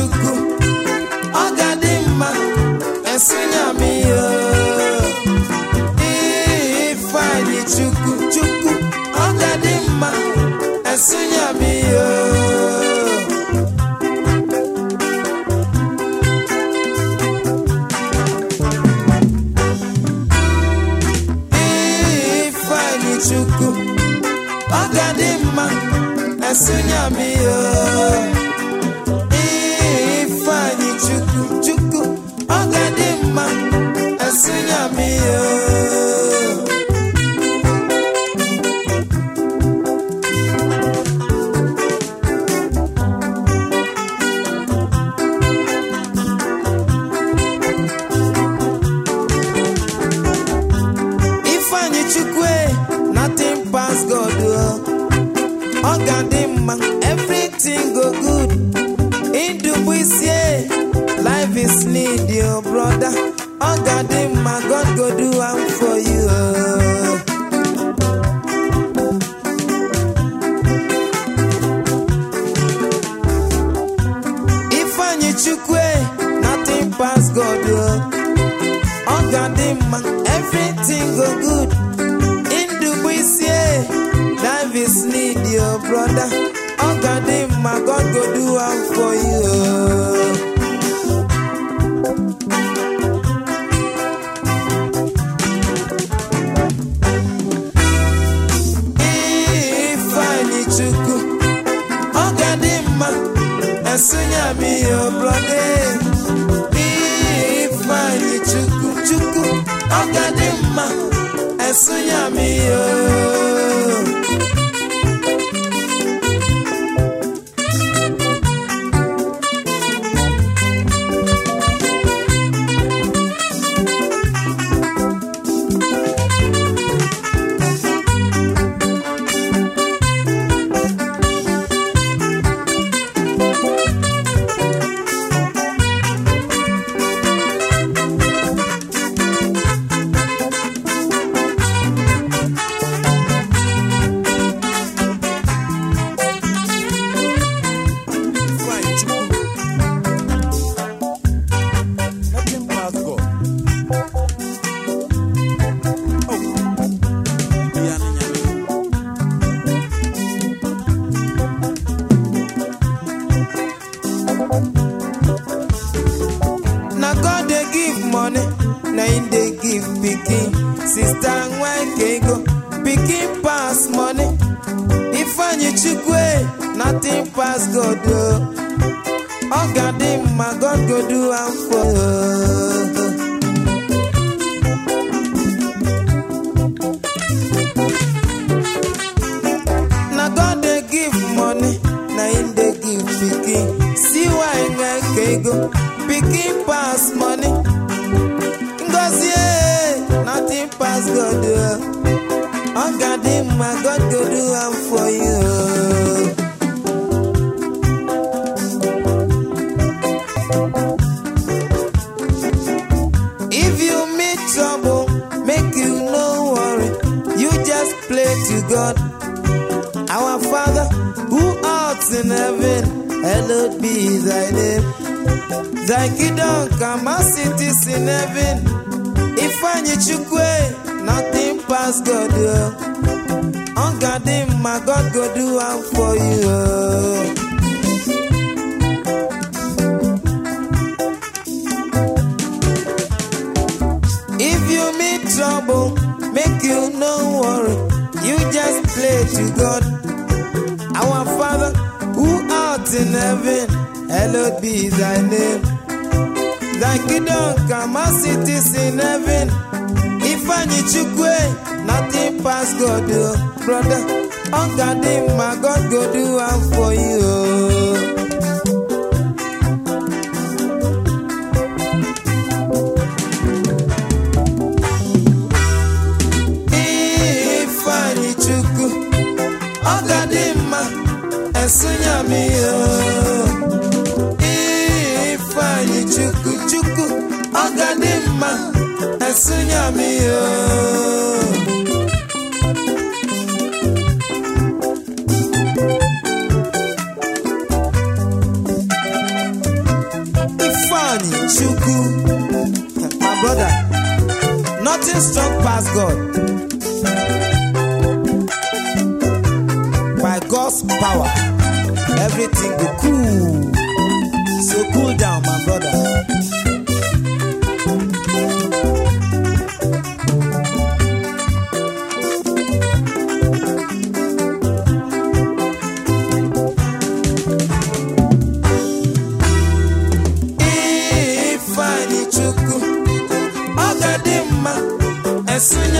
chukwu ọ ga-adị mma esinya m ihe ifeanyị chukwu chukwu ọ ga-adị mma esinya m ihe chukwu ọ ga-adị mma esinya m ihe everything go good. Ndụbụ isi e, life is need your brother. Ọ ga-adị mma god go do am for you o. ifeanyi chukwu e, nothing pass god o ọ ga-adị everything go good. Ndụbụ isi e, life is need yo brother ọ ga-adị god go do am for you money, nine they give picking. Sister Nweke go, picking pass money. If I need chukwe, nothing pass God. Oh, oh God, my God go do am for. Oh. See why I can't go. Picking pass god o ọ ga-adị mma god go do am for you. If you meet trouble, make you no worry. You just play to God. Our Father, who art in heaven, hallowed be thy name. Thy kingdom come it is in heaven. Ifeanyi Chukwu, nothing pass God. oh. On God, my God go do am for you. If you meet trouble, make you no worry. You just play to God. Our Father, who art in heaven, hallowed be thy name. Thy kingdom come as it is in heaven. Ifeanyi Chukwu, nothing pass God, oh, brother. On God, my God go do am for you. oh. Ifeanyi Chukwu, ọ ga-adị mma esunyami o. esunyami o. Ifeanyi Chukwu, my brother, nothing strong pass God. by God's power, everything go cool. So cool down, my brother.